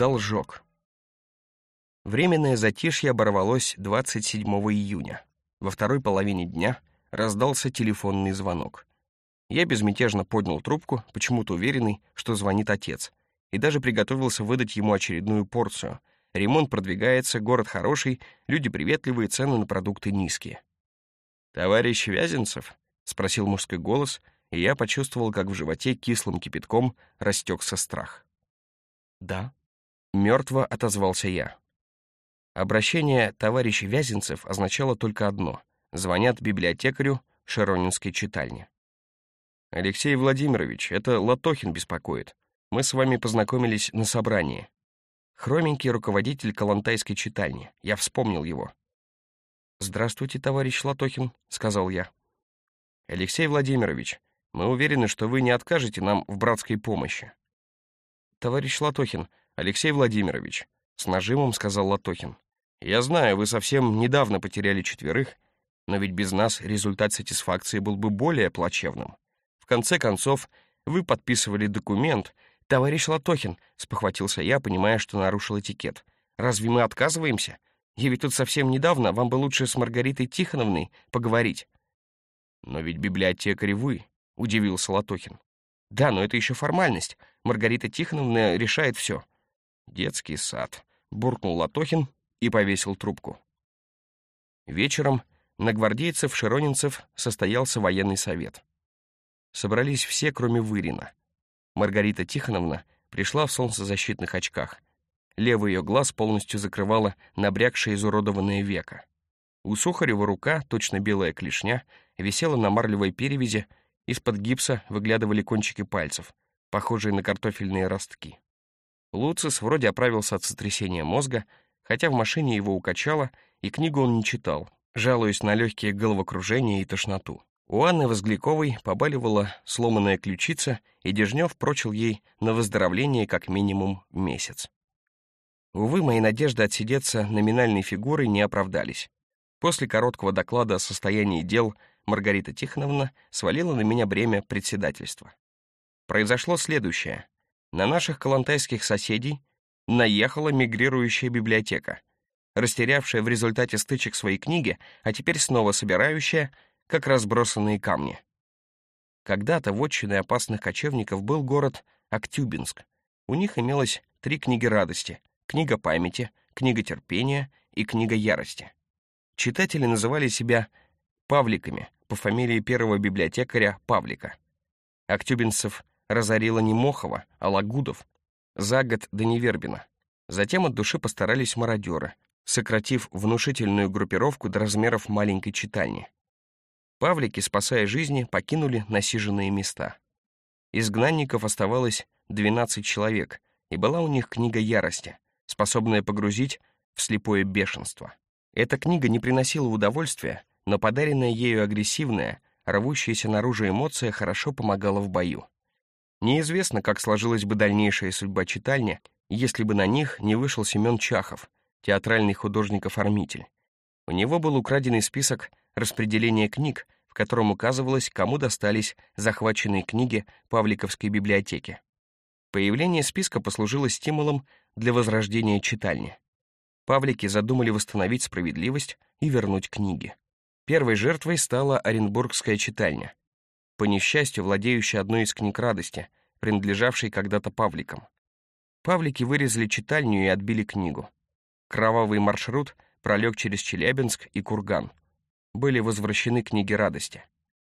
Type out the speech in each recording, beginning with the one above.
Должок. Временное затишье оборвалось 27 июня. Во второй половине дня раздался телефонный звонок. Я безмятежно поднял трубку, почему-то уверенный, что звонит отец, и даже приготовился выдать ему очередную порцию. Ремонт продвигается, город хороший, люди приветливые, цены на продукты низкие. «Товарищ Вязенцев?» — спросил мужской голос, и я почувствовал, как в животе кислым кипятком растекся страх. «Да», — мертво отозвался я. Обращение «товарищ Вязенцев» означало только одно — звонят библиотекарю Широнинской читальни. «Алексей Владимирович, это Латохин беспокоит. Мы с вами познакомились на собрании. Хроменький руководитель Калантайской читальни. Я вспомнил его». «Здравствуйте, товарищ Латохин», — сказал я. «Алексей Владимирович, мы уверены, что вы не откажете нам в братской помощи». «Товарищ Латохин, Алексей Владимирович», — с нажимом сказал Латохин. «Я знаю, вы совсем недавно потеряли четверых, но ведь без нас результат сатисфакции был бы более плачевным конце концов, вы подписывали документ. Товарищ Латохин, спохватился я, понимая, что нарушил этикет. Разве мы отказываемся? Я ведь тут совсем недавно, вам бы лучше с Маргаритой Тихоновной поговорить. Но ведь библиотекарь вы, удивился Латохин. Да, но это еще формальность. Маргарита Тихоновна решает все. Детский сад, буркнул Латохин и повесил трубку. Вечером на гвардейцев-широнинцев состоялся военный совет. Собрались все, кроме Вырина. Маргарита Тихоновна пришла в солнцезащитных очках. Левый ее глаз полностью закрывала набрякшее изуродованное веко. У Сухарева рука, точно белая клешня, висела на марлевой перевязи, из-под гипса выглядывали кончики пальцев, похожие на картофельные ростки. Луцис вроде оправился от сотрясения мозга, хотя в машине его укачало, и книгу он не читал, жалуясь на легкие головокружения и тошноту. У Анны Возгляковой побаливала сломанная ключица, и Дежнев прочил ей на выздоровление как минимум месяц. Увы, мои надежды отсидеться номинальной фигурой не оправдались. После короткого доклада о состоянии дел Маргарита Тихоновна свалила на меня бремя председательства. Произошло следующее. На наших калантайских соседей наехала мигрирующая библиотека, растерявшая в результате стычек свои книги, а теперь снова собирающая — как разбросанные камни. Когда-то вотчиной опасных кочевников был город Актюбинск. У них имелось три книги радости — книга памяти, книга терпения и книга ярости. Читатели называли себя Павликами по фамилии первого библиотекаря Павлика. Актюбинцев разорила не Мохова, а Лагудов за год до Невербина. Затем от души постарались мародеры, сократив внушительную группировку до размеров маленькой читальни. Павлики, спасая жизни, покинули насиженные места. Изгнанников оставалось 12 человек, и была у них книга ярости, способная погрузить в слепое бешенство. Эта книга не приносила удовольствия, но подаренная ею агрессивная, рвущаяся наружу эмоция хорошо помогала в бою. Неизвестно, как сложилась бы дальнейшая судьба читальни, если бы на них не вышел Семен Чахов, театральный художник-оформитель. У него был украденный список распределения книг, в котором указывалось, кому достались захваченные книги Павликовской библиотеки. Появление списка послужило стимулом для возрождения читальни. Павлики задумали восстановить справедливость и вернуть книги. Первой жертвой стала Оренбургская читальня, по несчастью, владеющая одной из книг радости, принадлежавшей когда-то Павликам. Павлики вырезали читальню и отбили книгу. Кровавый маршрут пролег через Челябинск и Курган были возвращены книги радости.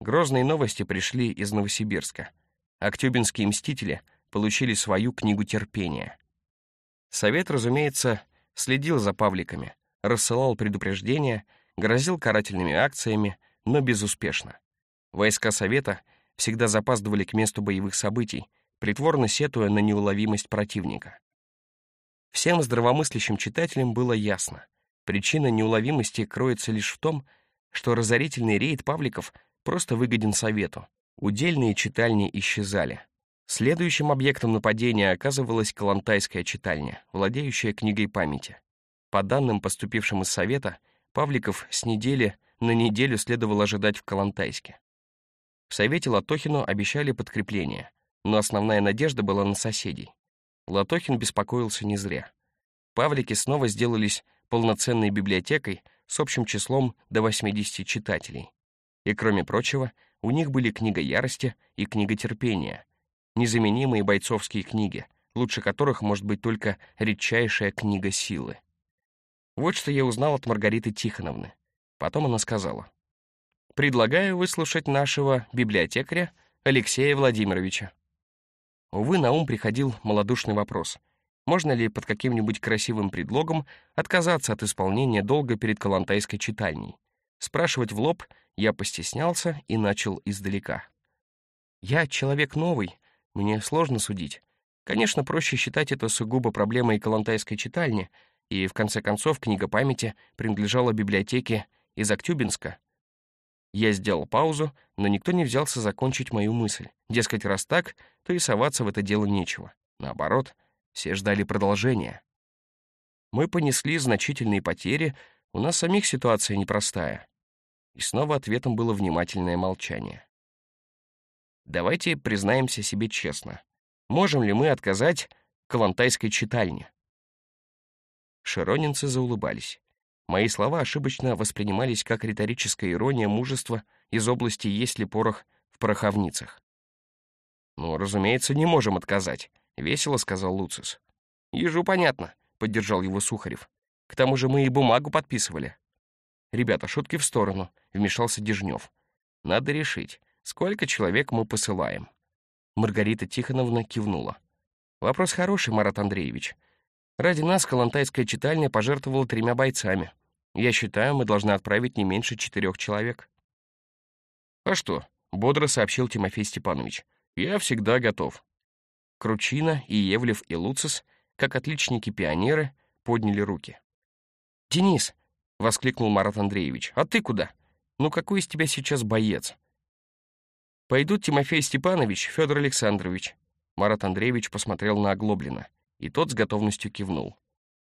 Грозные новости пришли из Новосибирска. Актюбинские мстители получили свою книгу терпения. Совет, разумеется, следил за павликами, рассылал предупреждения, грозил карательными акциями, но безуспешно. Войска Совета всегда запаздывали к месту боевых событий, притворно сетуя на неуловимость противника. Всем здравомыслящим читателям было ясно. Причина неуловимости кроется лишь в том, что разорительный рейд Павликов просто выгоден совету. Удельные читальни исчезали. Следующим объектом нападения оказывалась Калантайская читальня, владеющая книгой памяти. По данным, поступившим из совета, Павликов с недели на неделю следовало ожидать в Калантайске. В совете Латохину обещали подкрепление, но основная надежда была на соседей. Латохин беспокоился не зря. Павлики снова сделались полноценной библиотекой с общим числом до 80 читателей. И, кроме прочего, у них были книга ярости и книга терпения, незаменимые бойцовские книги, лучше которых может быть только редчайшая книга силы. Вот что я узнал от Маргариты Тихоновны. Потом она сказала. «Предлагаю выслушать нашего библиотекаря Алексея Владимировича». Увы, на ум приходил малодушный вопрос. Можно ли под каким-нибудь красивым предлогом отказаться от исполнения долга перед Калантайской читальней? Спрашивать в лоб я постеснялся и начал издалека. «Я человек новый, мне сложно судить. Конечно, проще считать это сугубо проблемой Калантайской читальни, и, в конце концов, книга памяти принадлежала библиотеке из Актюбинска. Я сделал паузу, но никто не взялся закончить мою мысль. Дескать, раз так, то и соваться в это дело нечего. Наоборот, все ждали продолжения. Мы понесли значительные потери, у нас самих ситуация непростая. И снова ответом было внимательное молчание. Давайте признаемся себе честно. Можем ли мы отказать Калантайской читальне? Широнинцы заулыбались. Мои слова ошибочно воспринимались как риторическая ирония мужества из области «есть ли порох в пороховницах». «Ну, разумеется, не можем отказать», — весело сказал Луцис. «Ежу понятно», — поддержал его Сухарев. «К тому же мы и бумагу подписывали». «Ребята, шутки в сторону», — вмешался Дежнев. «Надо решить, сколько человек мы посылаем». Маргарита Тихоновна кивнула. «Вопрос хороший, Марат Андреевич. Ради нас Калантайская читальня пожертвовала тремя бойцами. Я считаю, мы должны отправить не меньше четырех человек». «А что?» — бодро сообщил Тимофей Степанович. «Я всегда готов». Кручина и Евлев и Луцис, как отличники-пионеры, подняли руки. «Денис!» — воскликнул Марат Андреевич. «А ты куда? Ну какой из тебя сейчас боец?» «Пойдут Тимофей Степанович, Федор Александрович». Марат Андреевич посмотрел на Оглоблина, и тот с готовностью кивнул.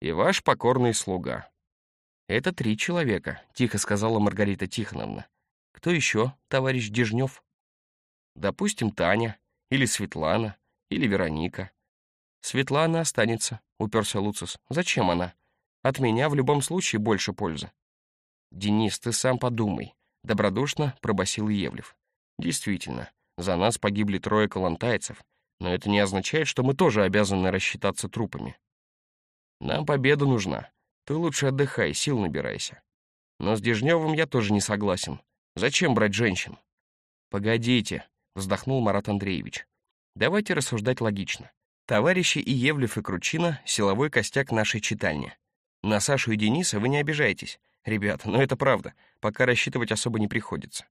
«И ваш покорный слуга». «Это три человека», — тихо сказала Маргарита Тихоновна. «Кто еще, товарищ Дежнев?» «Допустим, Таня, или Светлана, или Вероника». «Светлана останется», — уперся Луцис. «Зачем она? От меня в любом случае больше пользы». «Денис, ты сам подумай», — добродушно пробасил Евлев. Действительно, за нас погибли трое калантайцев, но это не означает, что мы тоже обязаны рассчитаться трупами. Нам победа нужна. Ты лучше отдыхай, сил набирайся. Но с Дежневым я тоже не согласен. Зачем брать женщин? Погодите, вздохнул Марат Андреевич. Давайте рассуждать логично. Товарищи и Евлев, и Кручина — силовой костяк нашей читальни. На Сашу и Дениса вы не обижайтесь. Ребята, но это правда, пока рассчитывать особо не приходится.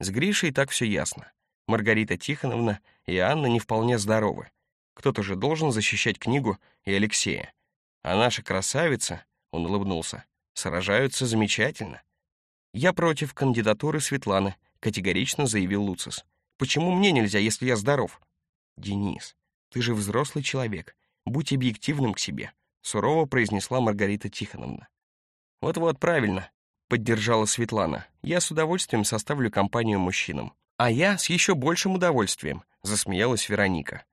С Гришей так все ясно. Маргарита Тихоновна и Анна не вполне здоровы. Кто-то же должен защищать книгу и Алексея. А наша красавица, он улыбнулся, сражаются замечательно. Я против кандидатуры Светланы, категорично заявил Луцис. Почему мне нельзя, если я здоров? Денис, ты же взрослый человек. Будь объективным к себе, сурово произнесла Маргарита Тихоновна. Вот-вот, правильно. — поддержала Светлана. «Я с удовольствием составлю компанию мужчинам». «А я с еще большим удовольствием», — засмеялась Вероника.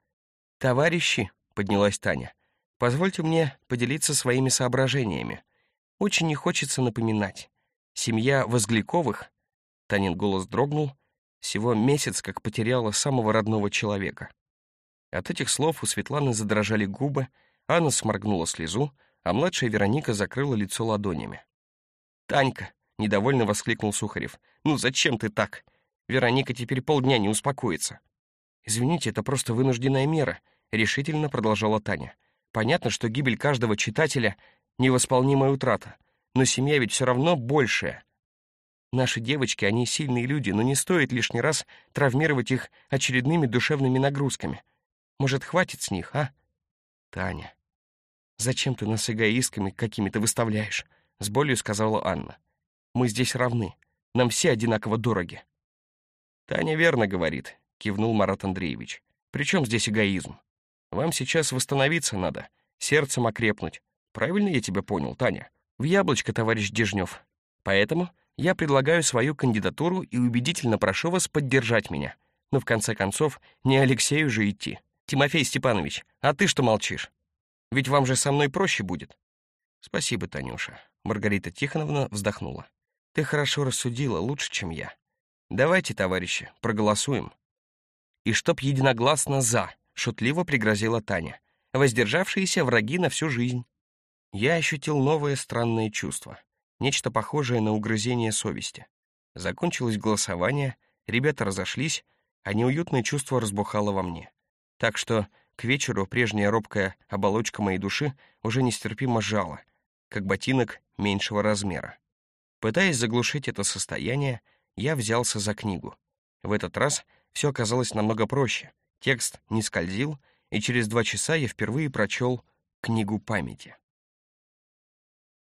«Товарищи», — поднялась Таня, — «позвольте мне поделиться своими соображениями. Очень не хочется напоминать. Семья Возгляковых...» Танин голос дрогнул. Всего месяц, как потеряла самого родного человека. От этих слов у Светланы задрожали губы, Анна сморгнула слезу, а младшая Вероника закрыла лицо ладонями. «Танька!» — недовольно воскликнул Сухарев. «Ну зачем ты так? Вероника теперь полдня не успокоится». «Извините, это просто вынужденная мера», — решительно продолжала Таня. «Понятно, что гибель каждого читателя — невосполнимая утрата, но семья ведь все равно большая. Наши девочки, они сильные люди, но не стоит лишний раз травмировать их очередными душевными нагрузками. Может, хватит с них, а? Таня, зачем ты нас эгоистками какими-то выставляешь? — с болью сказала Анна. «Мы здесь равны. Нам все одинаково дороги». «Таня верно говорит», — кивнул Марат Андреевич. «При чем здесь эгоизм? Вам сейчас восстановиться надо, сердцем окрепнуть. Правильно я тебя понял, Таня? В яблочко, товарищ Дежнев. Поэтому я предлагаю свою кандидатуру и убедительно прошу вас поддержать меня. Но в конце концов, не Алексею же идти. Тимофей Степанович, а ты что молчишь? Ведь вам же со мной проще будет». «Спасибо, Танюша», — Маргарита Тихоновна вздохнула. «Ты хорошо рассудила, лучше, чем я. Давайте, товарищи, проголосуем». «И чтоб единогласно «за», — шутливо пригрозила Таня. «Воздержавшиеся враги на всю жизнь». Я ощутил новое странное чувство, нечто похожее на угрызение совести. Закончилось голосование, ребята разошлись, а неуютное чувство разбухало во мне. Так что к вечеру прежняя робкая оболочка моей души уже нестерпимо жала, как ботинок меньшего размера. Пытаясь заглушить это состояние, я взялся за книгу. В этот раз все оказалось намного проще. Текст не скользил, и через два часа я впервые прочел «Книгу памяти».